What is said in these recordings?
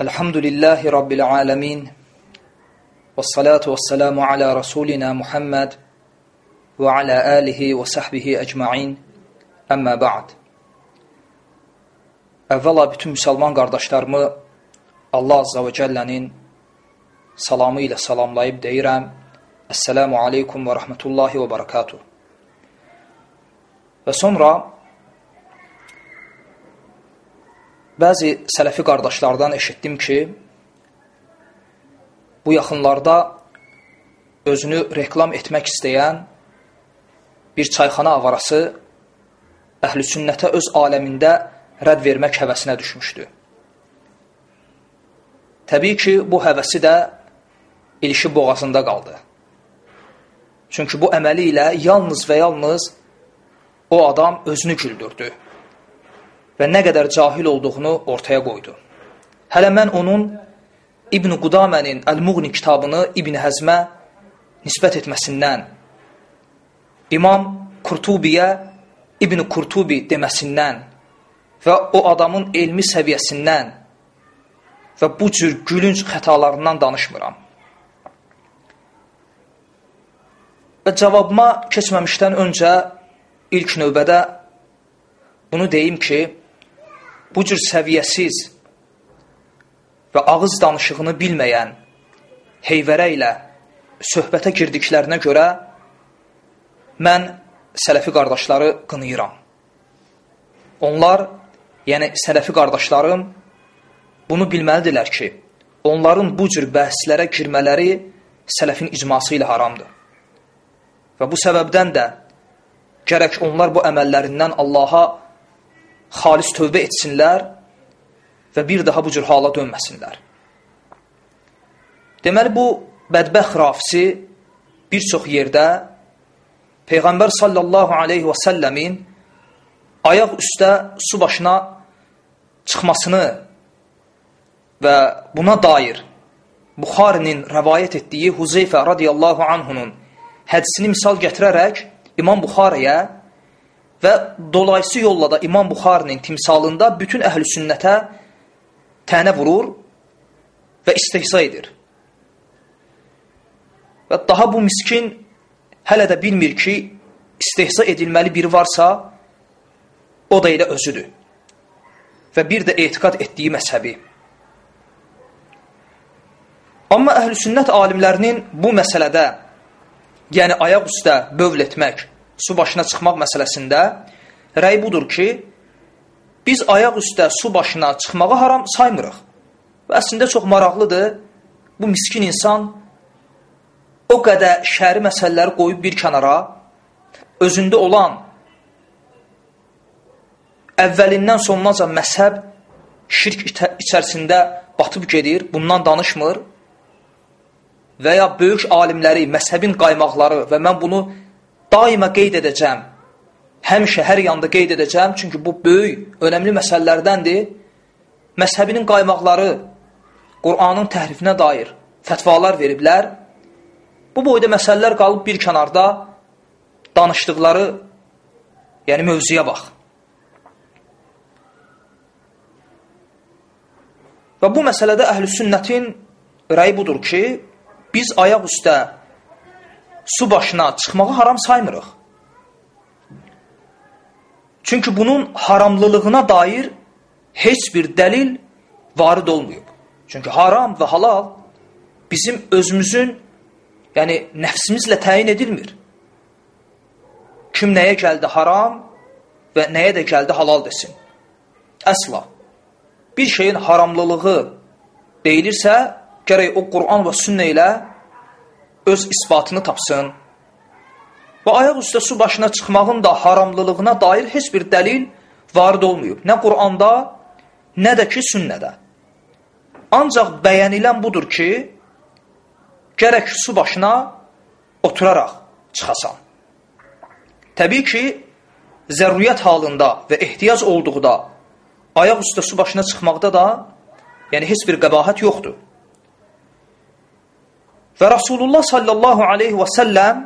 Elhamdülillahi Rabbil alemin. Vessalatu vesselamu ala Resulina Muhammed ve ala alihi ve sahbihi ecma'in. Əmmə ba'd. Əvvəla bütün müsəlman qardaşlarımı Allah Azza və Cəllənin salamı ilə salamlayıb deyirəm. Əssəlamu aleykum və rəhmətullahi və barakatuh. Və sonra bəzi sələfi qardaşlardan eşitdim ki, bu yaxınlarda özünü reklam etmək istəyən bir çayxana avarası əhl-i sünnətə öz aləmində rədd vermək həvəsinə düşmüşdü. Təbii ki, bu həvəsi də ilişi boğazında qaldı. Çünki bu əməli ilə yalnız və yalnız o adam özünü güldürdü və nə qədər cahil olduğunu ortaya qoydu. Hələ mən onun İbn Qudamənin Əl-Muğni kitabını İbn Həzmə nisbət etməsindən, İmam Kurtubiyə İbn Kurtubi deməsindən və o adamın elmi səviyyəsindən və bu cür gülünc xətalarından danışmıram. Və cavabıma keçməmişdən öncə ilk növbədə bunu deyim ki, bu cür səviyyəsiz və ağız danışığını bilməyən heyvərə ilə söhbətə girdiklərinə görə mən sələfi qardaşları qınıyıram. Onlar, yəni sələfi qardaşlarım bunu bilməlidirlər ki, onların bu cür bəhslərə girmələri sələfin icması ilə haramdır. Və bu səbəbdən də gərək onlar bu əməllərindən Allaha xalis tövbə etsinlər və bir daha bu cür hala dönməsinlər. Deməli, bu bədbəx rafisi bir çox yerdə Peyğəmbər sallallahu aleyhi və səlləmin ayaq üstə su başına çıxmasını və buna dair Buxarinin rəvayət etdiyi Huzeyfə radiyallahu anhunun hədisini misal gətirərək İmam Buxarəyə və dolayısı yolla da İmam Buxarinin timsalında bütün əhl-i sünnətə tənə vurur və istihsa edir. Və daha bu miskin hələ də bilmir ki, istihsa edilməli biri varsa, o da elə özüdür. Və bir də etiqat etdiyi məzhəbi. Amma əhl-i sünnət alimlərinin bu məsələdə yəni ayaq üstə bövl etmək, su başına çıxmaq məsələsində rəy budur ki, biz ayaq üstə su başına çıxmağı haram saymırıq. Və əslində çox maraqlıdır, bu miskin insan o qədər şəri məsələləri qoyub bir kənara, özündə olan əvvəlindən sonuna məzhəb şirk içərisində batıb gedir, bundan danışmır və ya böyük alimləri, məzhəbin qaymaqları və mən bunu daima qeyd edəcəm, həmişə hər yanda qeyd edəcəm, çünki bu böyük, önəmli məsələlərdəndir. Məzhəbinin qaymaqları Qur'anın təhrifinə dair fətvalar veriblər. Bu boyda məsələlər qalıb bir kənarda danışdıqları, yəni mövzuya bax. Və bu məsələdə əhl-i sünnətin rəyi budur ki, biz ayaq üstə su başına çıxmağı haram saymırıq. Çünki bunun haramlılığına dair heç bir dəlil varid olmayıb. Çünki haram və halal bizim özümüzün, yəni nəfsimizlə təyin edilmir. Kim nəyə gəldi haram və nəyə də gəldi halal desin. Əsla. Bir şeyin haramlılığı deyilirsə, gərək o Quran və sünnə ilə öz isbatını tapsın. Və ayaq üstə su başına çıxmağın da haramlılığına dair heç bir dəlil varid olmayıb. Nə Quranda, nə də ki sünnədə. Ancaq bəyənilən budur ki, gərək su başına oturaraq çıxasan. Təbii ki, zəruriyyət halında və ehtiyac olduqda ayaq üstə su başına çıxmaqda da yəni heç bir qəbahət yoxdur. Və Rasulullah sallallahu aleyhi və səlləm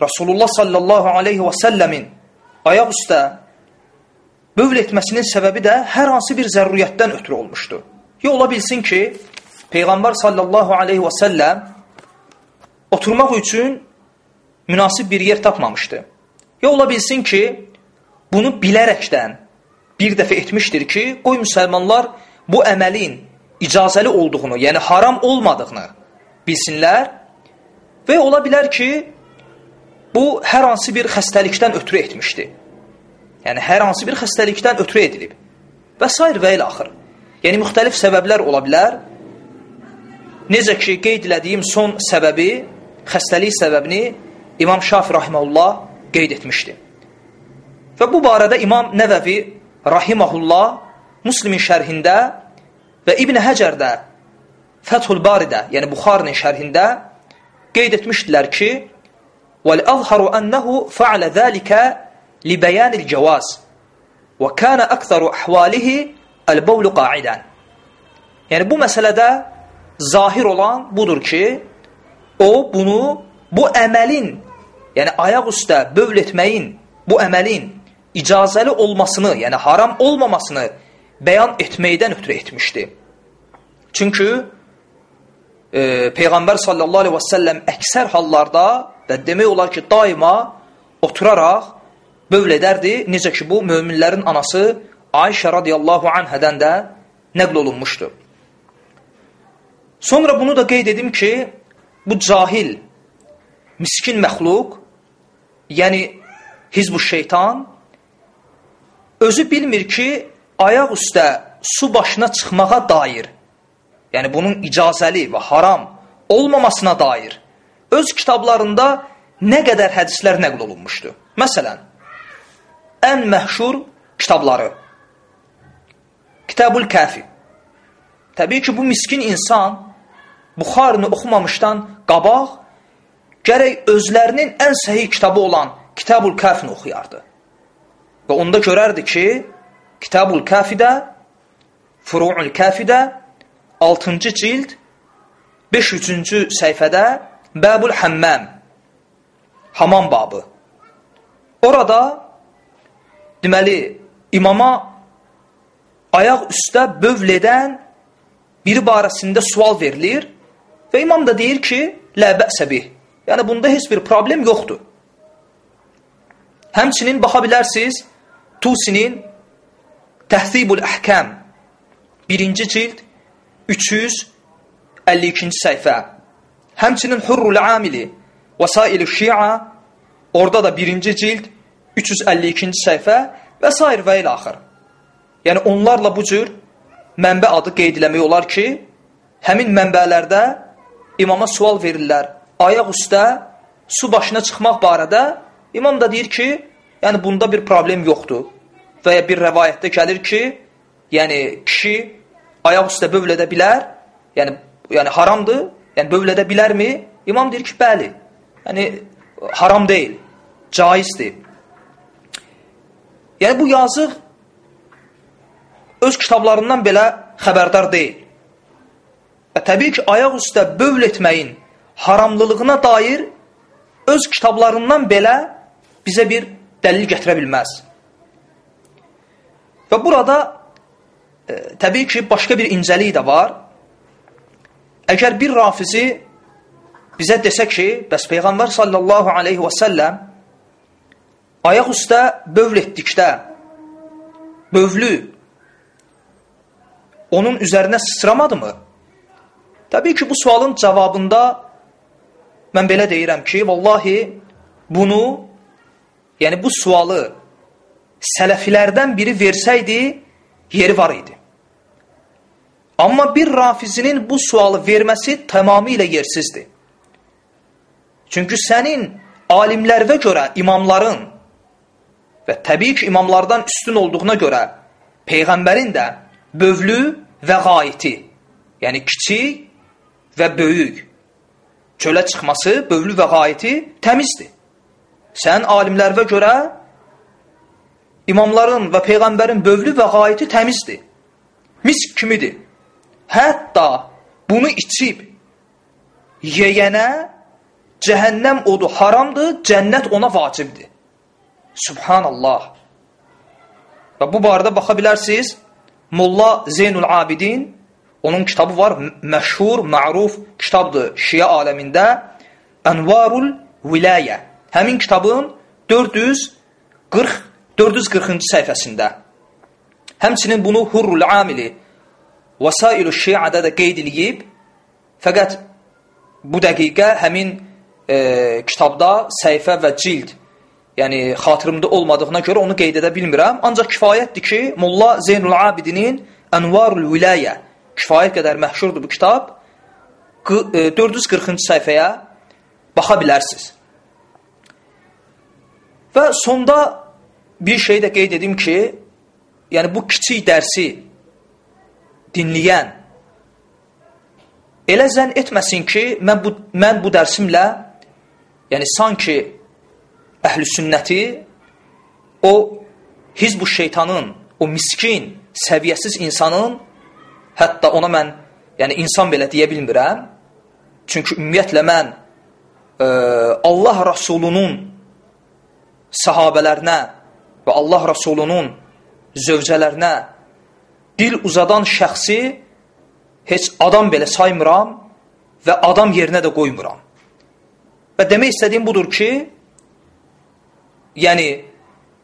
Rasulullah sallallahu aleyhi və səlləmin ayaq üstə bövl etməsinin səbəbi də hər hansı bir zəruriyyətdən ötürü olmuşdu. Ya ola bilsin ki, Peyğəmbər sallallahu aleyhi və səlləm oturmaq üçün münasib bir yer tapmamışdı. Ya ola bilsin ki, bunu bilərəkdən bir dəfə etmişdir ki, qoy müsəlmanlar bu əməlin icazəli olduğunu, yəni haram olmadığını bilsinlər və ola bilər ki, bu hər hansı bir xəstəlikdən ötürü etmişdi. Yəni, hər hansı bir xəstəlikdən ötürü edilib. Və s. və ilə axır. Yəni, müxtəlif səbəblər ola bilər. Necə ki, qeyd elədiyim son səbəbi, xəstəlik səbəbini İmam Şafi Rahiməhullah qeyd etmişdi. Və bu barədə İmam Nəvəvi Rahiməhullah Muslimin şərhində Və İbn Həcər də Fəthul Baridə, yəni Buxarinin şərhində qeyd etmişdilər ki, "Vəl-əzharu ennehu fa'ala zalika li bayanil cavaz və kana aktharu ahvalihi el-bawlu qa'idan." Yəni bu məsələdə zahir olan budur ki, o bunu bu əməlin, yəni ayaq üstə bövl etməyin, bu əməlin icazəli olmasını, yəni haram olmamasını bəyan etməkdən ötürü etmişdi. Çünki e, Peyğəmbər sallallahu aleyhi və səlləm əksər hallarda və demək olar ki, daima oturaraq bövl edərdi. Necə ki, bu möminlərin anası Ayşə radiyallahu anhədən də nəql olunmuşdur. Sonra bunu da qeyd edim ki, bu cahil, miskin məxluq, yəni hizbu şeytan, özü bilmir ki, ayaq üstə su başına çıxmağa dair, yəni bunun icazəli və haram olmamasına dair öz kitablarında nə qədər hədislər nəql olunmuşdur. Məsələn, ən məhşur kitabları Kitabul Kəfi Təbii ki, bu miskin insan Buxarını oxumamışdan qabaq gərək özlərinin ən səhih kitabı olan Kitabul Kəfini oxuyardı. Və onda görərdi ki, Kitabul Kəfidə, Furu'ul Kəfidə 6-cı cild 500-cü səhifədə Bəbul Həmməm Hamam babı. Orada deməli imama ayaq üstə bövl edən biri barəsində sual verilir Və imam da deyir ki, lə bəsə bih. Yəni, bunda heç bir problem yoxdur. Həmçinin baxa bilərsiniz, Tusinin Təhdibul Əhkəm 1-ci cild 352-ci səhifə. Həmçinin Hurrul Amili Vəsail-i Şia orada da 1-ci cild 352-ci səhifə və s. və ilə axır. Yəni, onlarla bu cür mənbə adı qeyd eləmək olar ki, həmin mənbələrdə imama sual verirlər, ayaq üstə su başına çıxmaq barədə, imam da deyir ki, yəni bunda bir problem yoxdur. Və ya bir rəvayətdə gəlir ki, yəni kişi ayaq üstə bövl edə bilər, yəni, yəni haramdır, yəni bövl edə bilərmi? İmam deyir ki, bəli, yəni haram deyil, caizdir. Yəni bu yazıq öz kitablarından belə xəbərdar deyil. Və təbii ki, ayaq üstə bövl etməyin haramlılığına dair öz kitablarından belə bizə bir dəlil gətirə bilməz. Və burada e, təbii ki, başqa bir incəlik də var. Əgər bir rafizi bizə desə ki, bəs Peyğəmbər sallallahu aleyhi və səlləm ayaq üstə bövl etdikdə bövlü onun üzərinə sıçramadı mı? Təbii ki, bu sualın cavabında mən belə deyirəm ki, vallahi bunu, yəni bu sualı sələfilərdən biri versəydi, yeri var idi. Amma bir rafizinin bu sualı verməsi tamamilə yersizdir. Çünki sənin alimlərvə görə imamların və təbii ki, imamlardan üstün olduğuna görə Peyğəmbərin də bövlü və qayiti, yəni kiçik və böyük çölə çıxması, bövlü və qayiti təmizdir. Sən alimlərvə görə imamların və Peyğəmbərin bövlü və qayiti təmizdir. Misk kimidir. Hətta bunu içib yeyənə cəhənnəm odu haramdır, cənnət ona vacibdir. Subhanallah. Və bu barədə baxa bilərsiniz. Molla Zeynul Abidin onun kitabı var, məşhur, məruf kitabdır Şiə aləmində. Ənvarul Vilayə. Həmin kitabın 440 440-cı səhifəsində. Həmçinin bunu Hurrul Amili Vasailu Şiədə də qeyd edib. Fəqət bu dəqiqə həmin e, kitabda səhifə və cild yəni xatırımda olmadığına görə onu qeyd edə bilmirəm. Ancaq kifayətdir ki, Molla Zeynul Abidinin Ənvarul Vilayə kifayət qədər məşhurdur bu kitab. 440-cı e, səhifəyə baxa bilərsiniz. Və sonda bir şey də qeyd edim ki, yəni bu kiçik dərsi dinləyən elə zənn etməsin ki, mən bu, mən bu dərsimlə yəni sanki əhl-i sünnəti o hizb-ı şeytanın, o miskin, səviyyəsiz insanın hətta ona mən yəni insan belə deyə bilmirəm. Çünki ümumiyyətlə mən e, Allah Rasulunun sahabələrinə və Allah Rasulunun zövcələrinə dil uzadan şəxsi heç adam belə saymıram və adam yerinə də qoymuram. Və demək istədiyim budur ki, yəni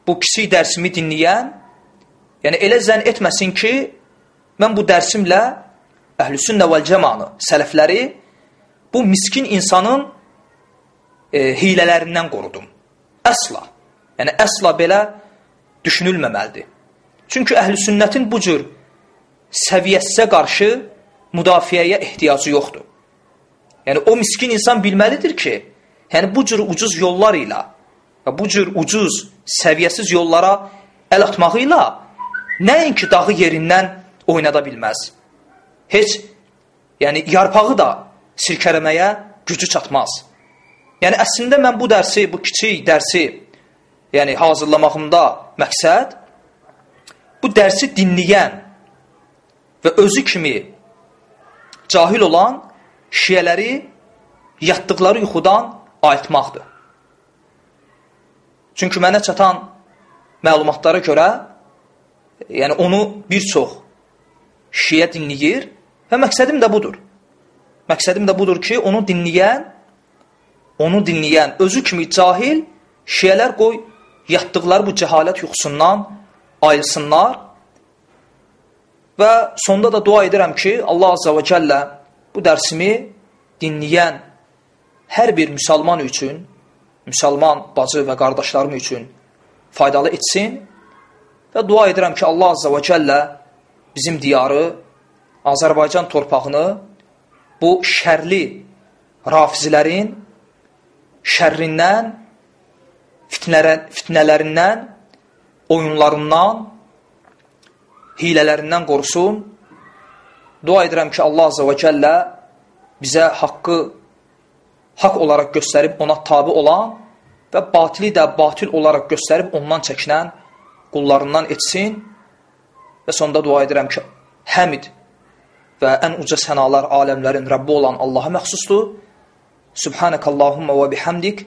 bu kiçik dərsimi dinləyən, yəni elə zənn etməsin ki, mən bu dərsimlə əhlüsünnə vəl cəmanı, sələfləri bu miskin insanın e, hilələrindən qorudum. Əsla. Yəni, əsla belə düşünülməməlidir. Çünki əhl-i sünnətin bu cür səviyyəsə qarşı müdafiəyə ehtiyacı yoxdur. Yəni, o miskin insan bilməlidir ki, yəni bu cür ucuz yollar ilə və bu cür ucuz, səviyyəsiz yollara əl atmağı ilə nəinki dağı yerindən oynada bilməz. Heç yəni, yarpağı da sirkələməyə gücü çatmaz. Yəni, əslində mən bu dərsi, bu kiçik dərsi yəni hazırlamağımda məqsəd bu dərsi dinləyən və özü kimi cahil olan şiyələri yatdıqları yuxudan ayıtmaqdır. Çünki mənə çatan məlumatlara görə, yəni onu bir çox şiyə dinləyir və məqsədim də budur. Məqsədim də budur ki, onu dinləyən, onu dinləyən özü kimi cahil şiyələr qoy yatdıqları bu cəhalət yuxusundan ayılsınlar. Və sonda da dua edirəm ki, Allah Azza və Cəllə bu dərsimi dinləyən hər bir müsəlman üçün, müsəlman bacı və qardaşlarım üçün faydalı etsin və dua edirəm ki, Allah Azza və Cəllə bizim diyarı, Azərbaycan torpağını bu şərli rafizilərin şərrindən fitnələrindən, oyunlarından, hilələrindən qorusun. Dua edirəm ki, Allah Azə və Cəllə bizə haqqı haqq olaraq göstərib ona tabi olan və batili də batil olaraq göstərib ondan çəkinən qullarından etsin və sonda dua edirəm ki, həmid və ən uca sənalar aləmlərin Rəbbi olan Allaha məxsusdur. Subhanəkəllahumma və bihamdik.